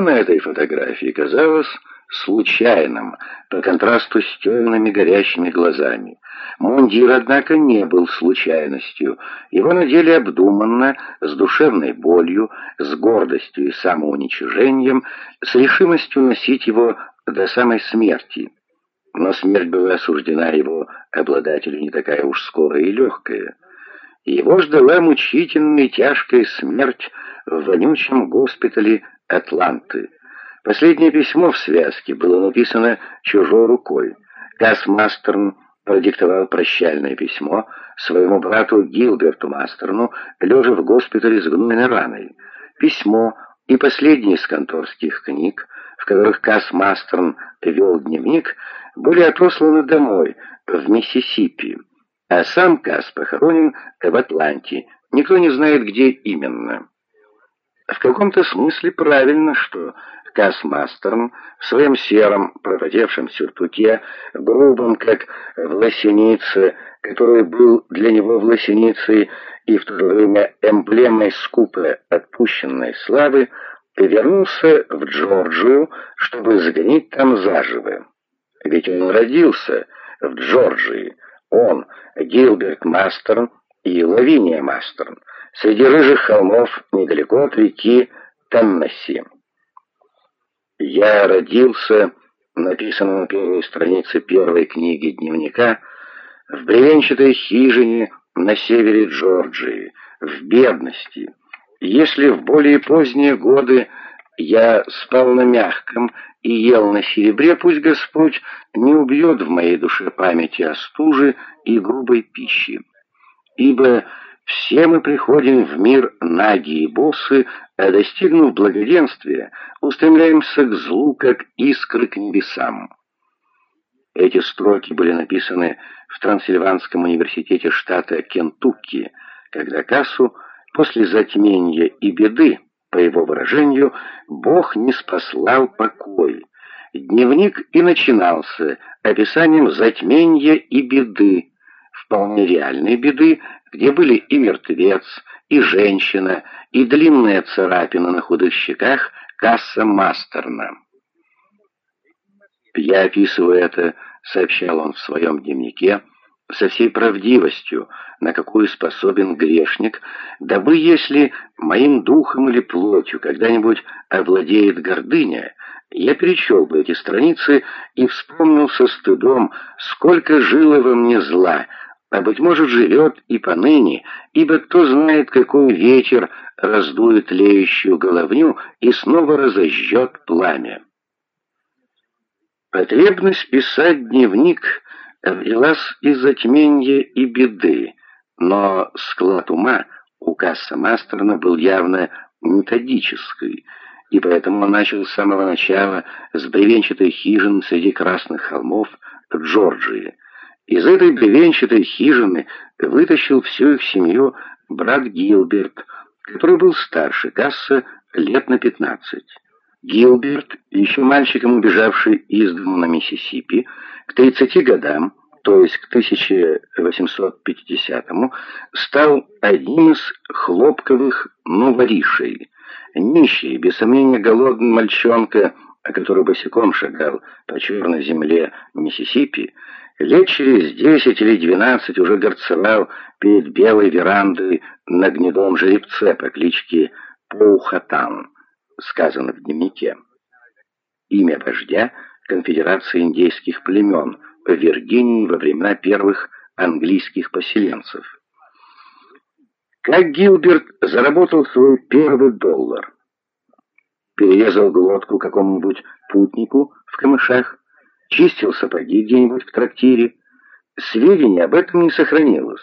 на этой фотографии казалось случайным, по контрасту с темными горящими глазами. Мундир, однако, не был случайностью. Его надели обдуманно, с душевной болью, с гордостью и самоуничижением, с решимостью носить его до самой смерти. Но смерть была осуждена его обладателю не такая уж скорая и легкая. Его ждала мучительная и тяжкая смерть в вонючем госпитале Атланты. Последнее письмо в связке было написано чужой рукой. Касс Мастерн продиктовал прощальное письмо своему брату Гилберту Мастерну, лежа в госпитале с гнойной раной. Письмо и последние из конторских книг, в которых Касс Мастерн вел дневник, были отосланы домой, в Миссисипи, а сам Касс похоронен в Атланте, никто не знает, где именно. В каком-то смысле правильно, что Касмастером в своем сером, пропотевшем сюртуке, грубом, как в лосенице, который был для него в лосеницей и в то же время эмблемой скупой отпущенной славы, вернулся в Джорджию, чтобы сгнить там заживо. Ведь он родился в Джорджии. Он, Гилберт Мастерн и Лавиния Мастерн, среди рыжих холмов недалеко от реки Теннесси. «Я родился», написано на первой странице первой книги дневника, в бревенчатой хижине на севере Джорджии, в бедности. Если в более поздние годы я спал на мягком и ел на серебре, пусть Господь не убьет в моей душе памяти о стуже и грубой пище. Ибо все мы приходим в мир наги и боссы, а достигнув благоденствия, устремляемся к злу, как искры к небесам. Эти строки были написаны в Трансильванском университете штата Кентукки, когда Кассу после затмения и беды, по его выражению, Бог не спаслал покой. Дневник и начинался описанием затмения и беды, вполне реальной беды, где были и мертвец, и женщина, и длинная царапина на худых щеках касса Мастерна. «Я описываю это», — сообщал он в своем дневнике, со всей правдивостью, на какую способен грешник, дабы, если моим духом или плотью когда-нибудь овладеет гордыня, я перечел бы эти страницы и вспомнил со стыдом, сколько жило во мне зла, а, быть может, живет и поныне, ибо кто знает, какой ветер раздует леющую головню и снова разожжет пламя. Потребность писать дневник взялась из затмения и беды, но склад ума у Касса Мастерна был явно методический, и поэтому он начал с самого начала с бревенчатой хижины среди красных холмов Джорджии, из этой бревенчатой хижины вытащил всю их семью брат Гилберт, который был старше Касса лет на пятнадцать. Гилберт, еще мальчиком убежавший из дому на Миссисипи, к 30 годам, то есть к 1850-му, стал одним из хлопковых новоришей. Нищий, без сомнения голодный мальчонка, который босиком шагал по черной земле Миссисипи, Лет через десять или двенадцать уже горцевал перед белой верандой на гнедом жеребце по кличке Паухатан, сказано в дневнике. Имя вождя конфедерации индейских племен в Виргинии во времена первых английских поселенцев. Как Гилберт заработал свой первый доллар? Перерезал глотку какому-нибудь путнику в камышах, чистил сапоги где-нибудь в трактире. Сведений об этом не сохранилось.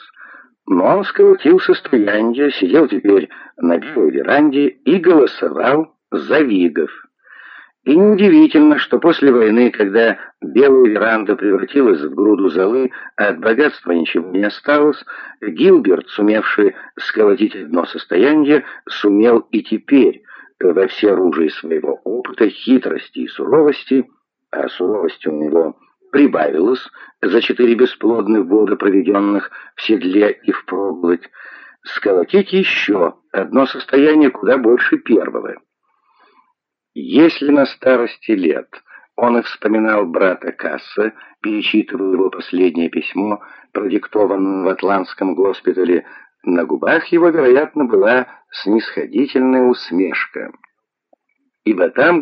Но он сколотил состояние, сидел теперь на белой веранде и голосовал за Вигов. И неудивительно, что после войны, когда белая веранда превратилась в груду золы, а от богатства ничего не осталось, Гилберт, сумевший сколотить одно состояние, сумел и теперь, во все оружии своего опыта, хитрости и суровости, а суровость у него прибавилась за четыре бесплодных года, проведенных в седле и в впроголодь, сколотить еще одно состояние куда больше первого. Если на старости лет он и вспоминал брата Касса, перечитывая его последнее письмо, продиктованное в Атлантском госпитале, на губах его, вероятно, была снисходительная усмешка. Ибо там